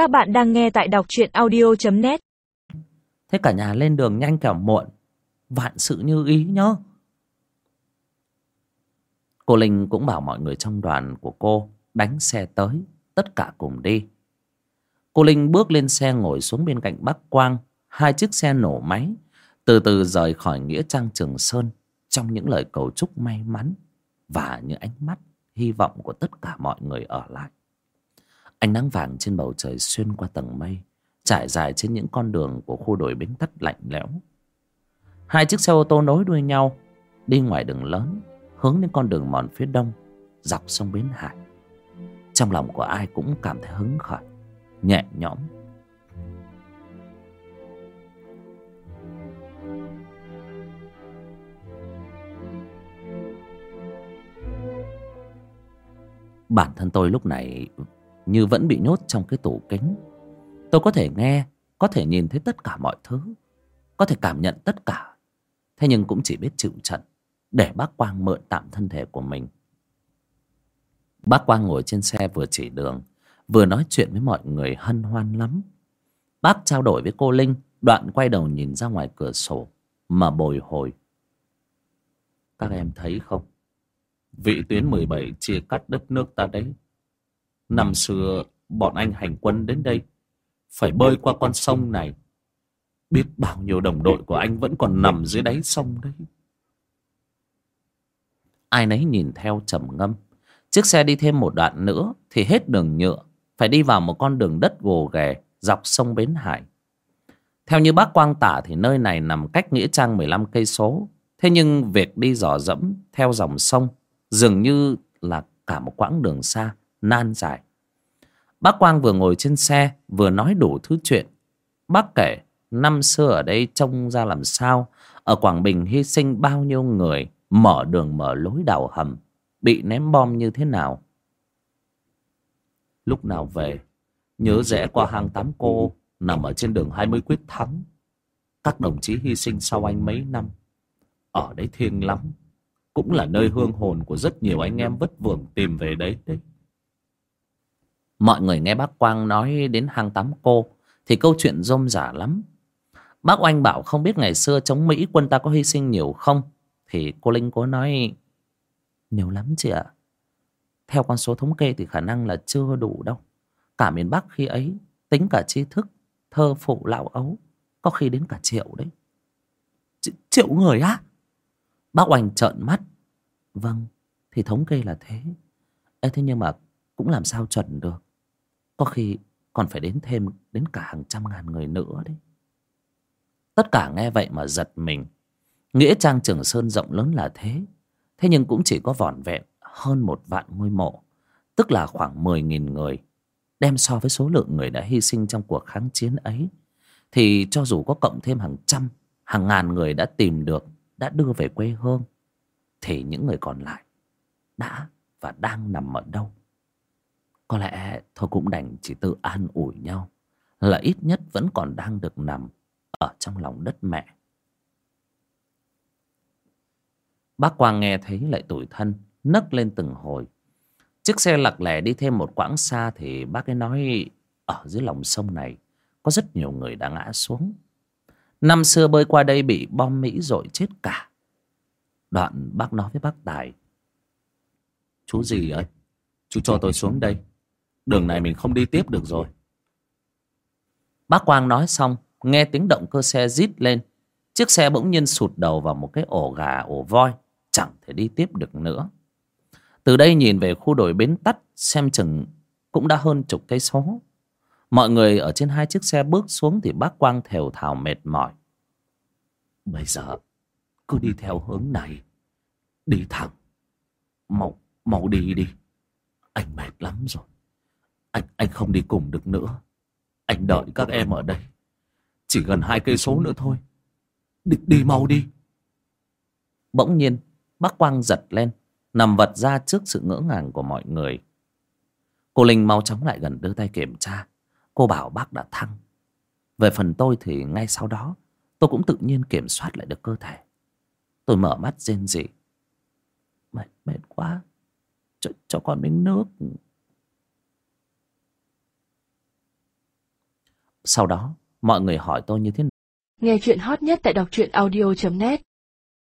Các bạn đang nghe tại đọc truyện audio.net Thế cả nhà lên đường nhanh kẻo muộn. Vạn sự như ý nhá. Cô Linh cũng bảo mọi người trong đoàn của cô Đánh xe tới, Tất cả cùng đi. Cô Linh bước lên xe ngồi xuống bên cạnh bắc Quang. Hai chiếc xe nổ máy, Từ từ rời khỏi Nghĩa Trang, Trường Sơn, Trong những lời cầu chúc may mắn Và những ánh mắt hy vọng của tất cả mọi người ở lại. Ánh nắng vàng trên bầu trời xuyên qua tầng mây, Trải dài trên những con đường của khu đồi bến tắt lạnh lẽo. Hai chiếc xe ô tô nối đuôi nhau, Đi ngoài đường lớn, Hướng đến con đường mòn phía đông, Dọc sông Bến Hải. Trong lòng của ai cũng cảm thấy hứng khởi, Nhẹ nhõm. Bản thân tôi lúc này như vẫn bị nhốt trong cái tủ kính. Tôi có thể nghe, có thể nhìn thấy tất cả mọi thứ, có thể cảm nhận tất cả. Thế nhưng cũng chỉ biết chịu trận để bác Quang mượn tạm thân thể của mình. Bác Quang ngồi trên xe vừa chỉ đường, vừa nói chuyện với mọi người hân hoan lắm. Bác trao đổi với cô Linh, đoạn quay đầu nhìn ra ngoài cửa sổ, mà bồi hồi. Các em thấy không? Vị tuyến 17 chia cắt đất nước ta đấy. Năm xưa bọn anh hành quân đến đây, Phải bơi qua con sông này. Biết bao nhiêu đồng đội của anh vẫn còn nằm dưới đáy sông đấy. Ai nấy nhìn theo trầm ngâm. Chiếc xe đi thêm một đoạn nữa Thì hết đường nhựa, Phải đi vào một con đường đất gồ ghề Dọc sông Bến Hải. Theo như bác Quang tả Thì nơi này nằm cách Nghĩa Trang 15 cây số. Thế nhưng việc đi dò dẫm Theo dòng sông Dường như là cả một quãng đường xa nan giải. Bác Quang vừa ngồi trên xe vừa nói đủ thứ chuyện. Bác kể năm xưa ở đây trông ra làm sao, ở Quảng Bình hy sinh bao nhiêu người, mở đường mở lối đào hầm, bị ném bom như thế nào. Lúc nào về, nhớ rẽ qua hang tám cô, nằm ở trên đường 20 quyết thắng. Các đồng chí hy sinh sau anh mấy năm. Ở đấy thiêng lắm, cũng là nơi hương hồn của rất nhiều anh em vất vưởng tìm về đấy đấy. Mọi người nghe bác Quang nói đến hang tắm cô Thì câu chuyện rôm giả lắm. Bác Oanh bảo không biết ngày xưa chống Mỹ quân ta có hy sinh nhiều không? Thì cô Linh có nói Nhiều lắm chị ạ. Theo con số thống kê thì khả năng là chưa đủ đâu. Cả miền Bắc khi ấy Tính cả tri thức Thơ phụ lão ấu Có khi đến cả triệu đấy. Ch Triệu người á? Bác Oanh trợn mắt. Vâng Thì thống kê là thế. Ê, Thế nhưng mà cũng làm sao chuẩn được? Có khi còn phải đến thêm đến cả hàng trăm ngàn người nữa đấy. Tất cả nghe vậy mà giật mình. Nghĩa trang Trường Sơn rộng lớn là thế. Thế nhưng cũng chỉ có vỏn vẹn hơn một vạn ngôi mộ. Tức là khoảng mười nghìn người. Đem so với số lượng người đã hy sinh trong cuộc kháng chiến ấy. Thì cho dù có cộng thêm hàng trăm, hàng ngàn người đã tìm được, đã đưa về quê hương. Thì những người còn lại đã và đang nằm ở đâu? Có lẽ thôi cũng đành chỉ tự an ủi nhau Là ít nhất vẫn còn đang được nằm Ở trong lòng đất mẹ. Bác Quang nghe thấy lại tủi thân Nấc lên từng hồi. Chiếc xe lặc lẻ đi thêm một quãng xa Thì bác ấy nói Ở dưới lòng sông này Có rất nhiều người đã ngã xuống. Năm xưa bơi qua đây bị bom Mỹ rồi chết cả. Đoạn bác nói với bác Tài Chú gì ơi Chú cho tôi xuống đây Đường này mình không đi tiếp được rồi. Bác Quang nói xong Nghe tiếng động cơ xe rít lên. Chiếc xe bỗng nhiên sụt đầu vào một cái ổ gà ổ voi Chẳng thể đi tiếp được nữa. Từ đây nhìn về khu đồi bến tắt Xem chừng cũng đã hơn chục cây số. Mọi người ở trên hai chiếc xe bước xuống Thì bác Quang thều thào mệt mỏi. Bây giờ Cứ đi theo hướng này. Đi thẳng. Mau, mau đi đi. Anh mệt lắm rồi anh anh không đi cùng được nữa. Anh đợi các em ở đây. Chỉ gần hai cây số nữa thôi. Đi, đi mau đi. Bỗng nhiên bác quang giật lên nằm vật ra trước sự ngỡ ngàng của mọi người. Cô linh mau chóng lại gần đưa tay kiểm tra. Cô bảo bác đã thăng. Về phần tôi thì ngay sau đó tôi cũng tự nhiên kiểm soát lại được cơ thể. Tôi mở mắt rên rỉ. Mệt mệt quá. Cho, cho con miếng nước. Sau đó, mọi người hỏi tôi như thế nào? Nghe chuyện hot nhất tại đọc truyện audio.net